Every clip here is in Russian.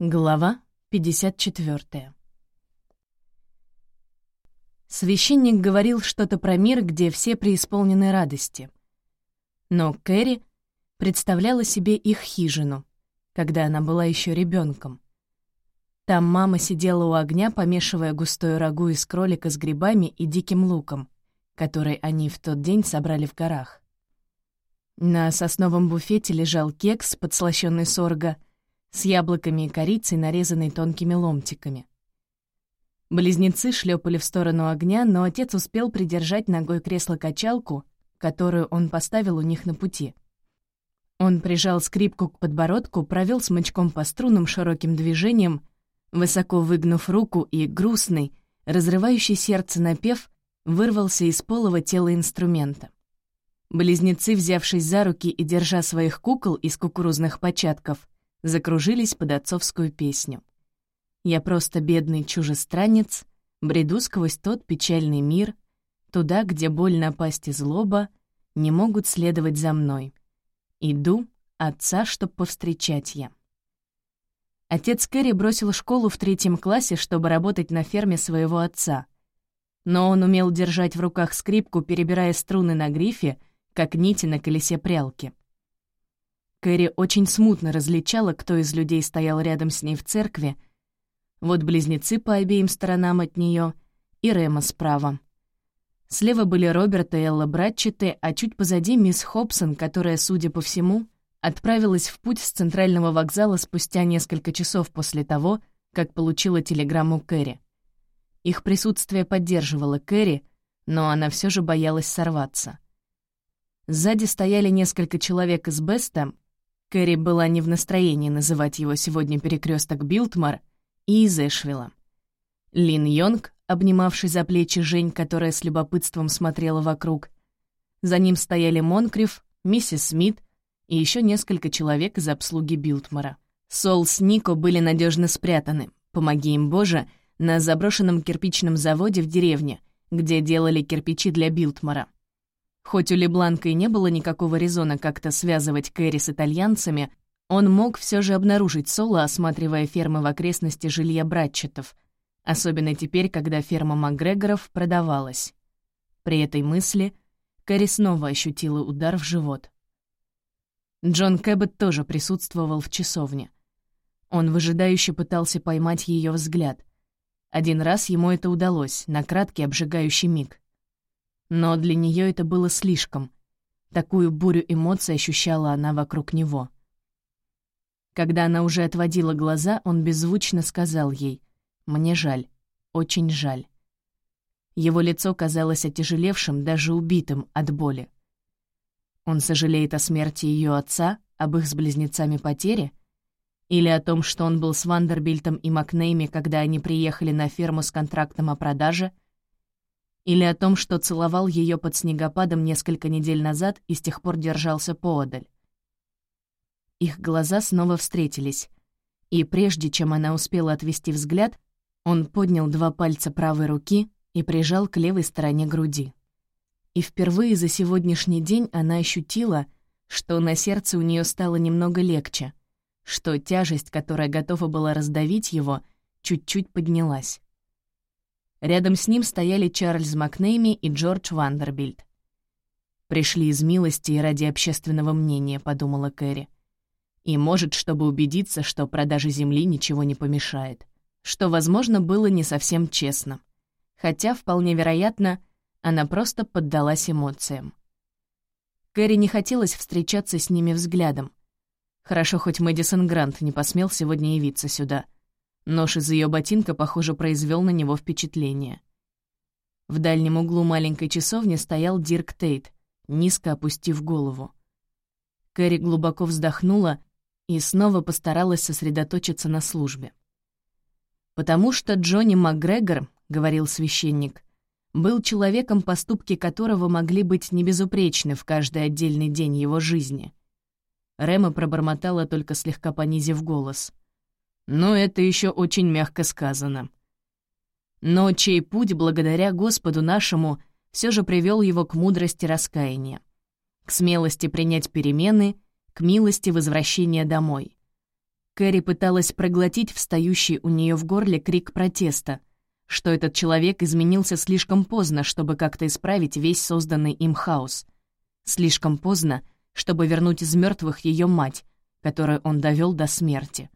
Глава 54 Священник говорил что-то про мир, где все преисполнены радости. Но Кэрри представляла себе их хижину, когда она была еще ребенком. Там мама сидела у огня, помешивая густое рагу из кролика с грибами и диким луком, который они в тот день собрали в горах. На сосновом буфете лежал кекс, подслащённый сорго, с яблоками и корицей, нарезанной тонкими ломтиками. Близнецы шлепали в сторону огня, но отец успел придержать ногой кресло-качалку, которую он поставил у них на пути. Он прижал скрипку к подбородку, провел смычком по струнам широким движением, высоко выгнув руку, и грустный, разрывающий сердце напев вырвался из полого тела инструмента. Близнецы, взявшись за руки и держа своих кукол из кукурузных початков, закружились под отцовскую песню. «Я просто бедный чужестранец, бреду сквозь тот печальный мир, туда, где боль напасть и злоба не могут следовать за мной. Иду, отца, чтоб повстречать я». Отец Кэрри бросил школу в третьем классе, чтобы работать на ферме своего отца. Но он умел держать в руках скрипку, перебирая струны на грифе, как нити на колесе прялки. Кэрри очень смутно различала, кто из людей стоял рядом с ней в церкви. Вот близнецы по обеим сторонам от нее и Рема справа. Слева были Роберт и Элла Братчеты, а чуть позади мисс Хобсон, которая, судя по всему, отправилась в путь с центрального вокзала спустя несколько часов после того, как получила телеграмму Кэрри. Их присутствие поддерживало Кэрри, но она все же боялась сорваться. Сзади стояли несколько человек из Беста, Кэрри была не в настроении называть его сегодня перекресток Билтмар, и из Эшвилла. Лин Йонг, обнимавший за плечи Жень, которая с любопытством смотрела вокруг. За ним стояли Монкриф, миссис Смит и еще несколько человек из обслуги Билтмара. Сол с Нико были надежно спрятаны, помоги им Боже, на заброшенном кирпичном заводе в деревне, где делали кирпичи для Билтмара. Хоть у Лебланка и не было никакого резона как-то связывать Кэрри с итальянцами, он мог все же обнаружить Соло, осматривая фермы в окрестности жилья Братчетов, особенно теперь, когда ферма Макгрегоров продавалась. При этой мысли Кэрри снова ощутила удар в живот. Джон Кэббет тоже присутствовал в часовне. Он выжидающе пытался поймать ее взгляд. Один раз ему это удалось, на краткий обжигающий миг. Но для нее это было слишком. Такую бурю эмоций ощущала она вокруг него. Когда она уже отводила глаза, он беззвучно сказал ей «Мне жаль, очень жаль». Его лицо казалось отяжелевшим, даже убитым от боли. Он сожалеет о смерти ее отца, об их с близнецами потере? Или о том, что он был с Вандербильтом и Макнейми, когда они приехали на ферму с контрактом о продаже — или о том, что целовал ее под снегопадом несколько недель назад и с тех пор держался поодаль. Их глаза снова встретились, и прежде чем она успела отвести взгляд, он поднял два пальца правой руки и прижал к левой стороне груди. И впервые за сегодняшний день она ощутила, что на сердце у нее стало немного легче, что тяжесть, которая готова была раздавить его, чуть-чуть поднялась. Рядом с ним стояли Чарльз Макнейми и Джордж Вандербильд. «Пришли из милости и ради общественного мнения», — подумала Кэрри. «И, может, чтобы убедиться, что продаже земли ничего не помешает. Что, возможно, было не совсем честно. Хотя, вполне вероятно, она просто поддалась эмоциям. Кэрри не хотелось встречаться с ними взглядом. Хорошо, хоть Мэдисон Грант не посмел сегодня явиться сюда — Нож из ее ботинка, похоже, произвел на него впечатление. В дальнем углу маленькой часовни стоял Дирк Тейт, низко опустив голову. Кэрри глубоко вздохнула и снова постаралась сосредоточиться на службе. «Потому что Джонни МакГрегор, — говорил священник, — был человеком, поступки которого могли быть небезупречны в каждый отдельный день его жизни». Рема пробормотала, только слегка понизив голос. Но это еще очень мягко сказано. Но чей путь, благодаря Господу нашему, все же привел его к мудрости раскаяния, к смелости принять перемены, к милости возвращения домой, Кэрри пыталась проглотить встающий у нее в горле крик протеста, что этот человек изменился слишком поздно, чтобы как-то исправить весь созданный им хаос. Слишком поздно, чтобы вернуть из мертвых ее мать, которую он довел до смерти.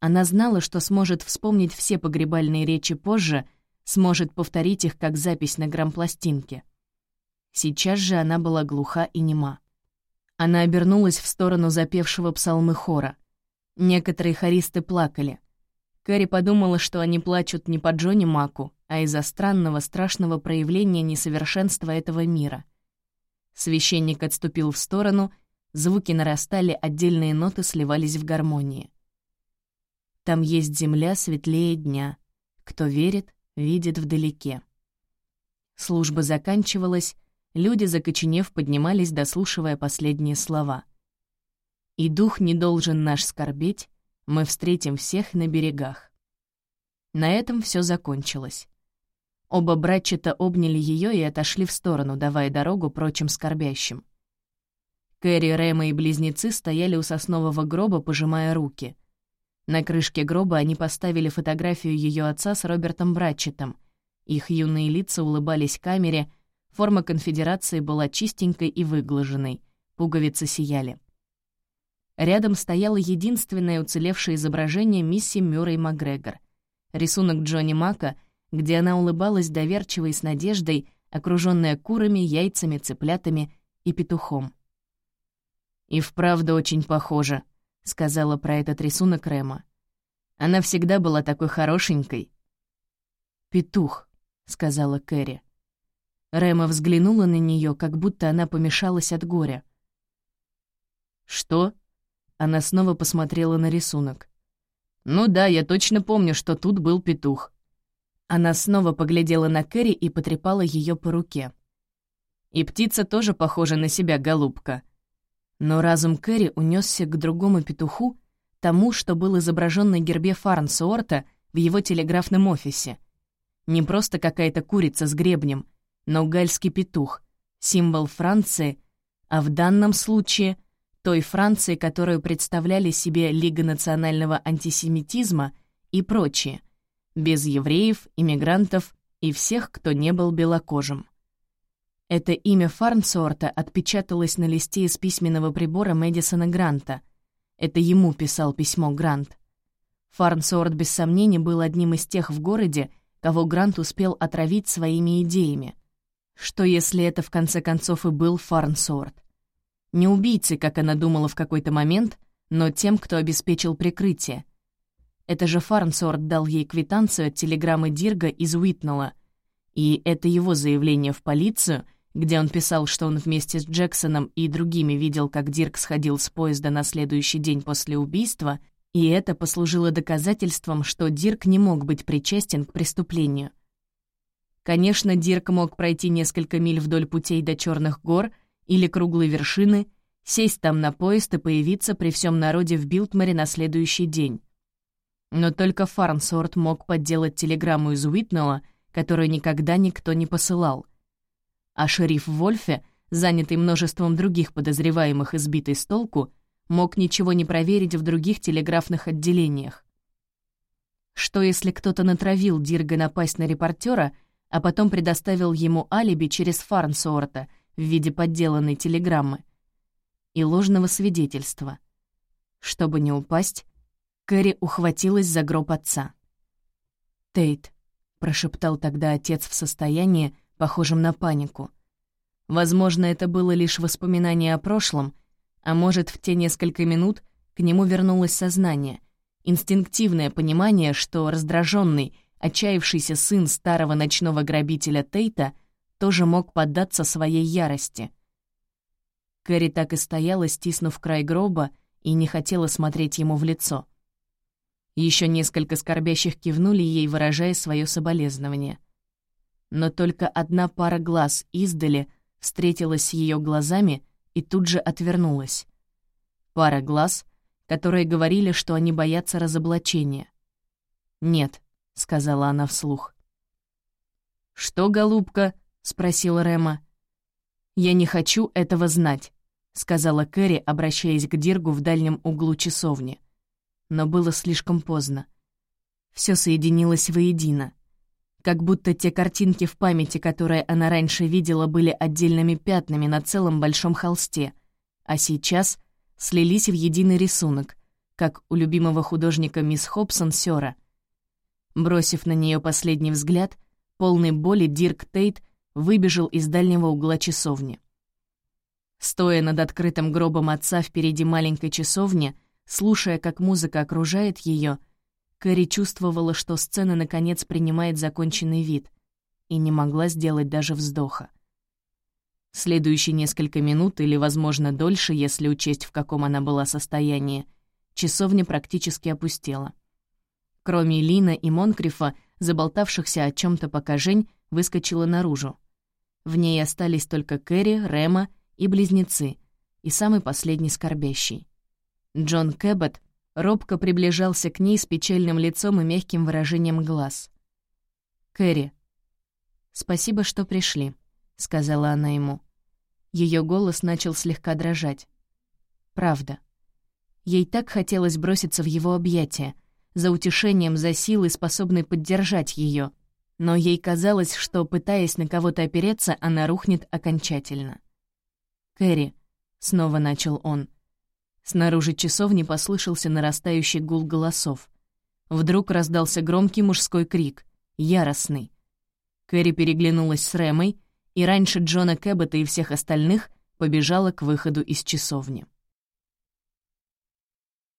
Она знала, что сможет вспомнить все погребальные речи позже, сможет повторить их как запись на грампластинке. Сейчас же она была глуха и нема. Она обернулась в сторону запевшего псалмы хора. Некоторые хористы плакали. Кэрри подумала, что они плачут не по Джонни Маку, а из-за странного, страшного проявления несовершенства этого мира. Священник отступил в сторону, звуки нарастали, отдельные ноты сливались в гармонии. Там есть земля светлее дня. Кто верит, видит вдалеке. Служба заканчивалась, люди, закоченев, поднимались, дослушивая последние слова. «И дух не должен наш скорбеть, мы встретим всех на берегах». На этом все закончилось. Оба братчета обняли ее и отошли в сторону, давая дорогу прочим скорбящим. Кэрри, Рэма и близнецы стояли у соснового гроба, пожимая руки — на крышке гроба они поставили фотографию ее отца с Робертом Братчетом. Их юные лица улыбались камере, форма конфедерации была чистенькой и выглаженной, пуговицы сияли. Рядом стояло единственное уцелевшее изображение мисси Мюррей Макгрегор. Рисунок Джонни Мака, где она улыбалась доверчиво и с надеждой, окружённая курами, яйцами, цыплятами и петухом. «И вправду очень похоже», — сказала про этот рисунок Рема. «Она всегда была такой хорошенькой». «Петух», — сказала Кэрри. Рема взглянула на нее, как будто она помешалась от горя. «Что?» Она снова посмотрела на рисунок. «Ну да, я точно помню, что тут был петух». Она снова поглядела на Кэрри и потрепала ее по руке. «И птица тоже похожа на себя, голубка. Но разум Кэрри унесся к другому петуху, тому, что был изображен на гербе Фарнсуорта в его телеграфном офисе. Не просто какая-то курица с гребнем, но гальский петух, символ Франции, а в данном случае той Франции, которую представляли себе Лига национального антисемитизма и прочие, без евреев, иммигрантов и всех, кто не был белокожим. Это имя Фарнсорта отпечаталось на листе из письменного прибора Мэдисона Гранта. Это ему писал письмо Грант. Фарнсорт, без сомнения, был одним из тех в городе, кого Грант успел отравить своими идеями. Что если это в конце концов и был Фарнсорт? Не убийцей, как она думала в какой-то момент, но тем, кто обеспечил прикрытие. Это же Фарнсорт дал ей квитанцию от телеграммы Дирга из Уитнелла, и это его заявление в полицию — где он писал, что он вместе с Джексоном и другими видел, как Дирк сходил с поезда на следующий день после убийства, и это послужило доказательством, что Дирк не мог быть причастен к преступлению. Конечно, Дирк мог пройти несколько миль вдоль путей до Черных гор или круглой вершины, сесть там на поезд и появиться при всем народе в Билтморе на следующий день. Но только Фарнсорт мог подделать телеграмму из Уитнелла, которую никогда никто не посылал — а шериф Вольфе, занятый множеством других подозреваемых и сбитый с толку, мог ничего не проверить в других телеграфных отделениях. Что если кто-то натравил Дирга напасть на репортера, а потом предоставил ему алиби через Фарнсуорта в виде подделанной телеграммы и ложного свидетельства? Чтобы не упасть, Кэрри ухватилась за гроб отца. «Тейт», — прошептал тогда отец в состоянии, похожим на панику. Возможно, это было лишь воспоминание о прошлом, а может, в те несколько минут к нему вернулось сознание, инстинктивное понимание, что раздраженный, отчаявшийся сын старого ночного грабителя Тейта тоже мог поддаться своей ярости. Кэрри так и стояла, стиснув край гроба, и не хотела смотреть ему в лицо. Еще несколько скорбящих кивнули ей, выражая свое соболезнование — но только одна пара глаз издали встретилась ее глазами и тут же отвернулась. Пара глаз, которые говорили, что они боятся разоблачения. «Нет», — сказала она вслух. «Что, голубка?» — спросил Рема. «Я не хочу этого знать», — сказала Кэрри, обращаясь к Диргу в дальнем углу часовни. но было слишком поздно. Все соединилось воедино. Как будто те картинки в памяти, которые она раньше видела, были отдельными пятнами на целом большом холсте, а сейчас слились в единый рисунок, как у любимого художника мисс Хобсон Сёра. Бросив на нее последний взгляд, полный боли Дирк Тейт выбежал из дальнего угла часовни. Стоя над открытым гробом отца впереди маленькой часовни, слушая, как музыка окружает ее, Кэрри чувствовала, что сцена наконец принимает законченный вид, и не могла сделать даже вздоха. Следующие несколько минут, или, возможно, дольше, если учесть, в каком она была состоянии, часовня практически опустела. Кроме Лина и Монкрифа, заболтавшихся о чем то пока Жень выскочила наружу. В ней остались только Кэрри, Рема и близнецы, и самый последний скорбящий. Джон Кэббот робко приближался к ней с печальным лицом и мягким выражением глаз. «Кэрри, спасибо, что пришли», — сказала она ему. Ее голос начал слегка дрожать. «Правда». Ей так хотелось броситься в его объятия, за утешением, за силой, способной поддержать ее, но ей казалось, что, пытаясь на кого-то опереться, она рухнет окончательно. «Кэрри», — снова начал он, — Снаружи часовни послышался нарастающий гул голосов. Вдруг раздался громкий мужской крик, яростный. Кэрри переглянулась с Рэмой и раньше Джона Кэббета и всех остальных побежала к выходу из часовни.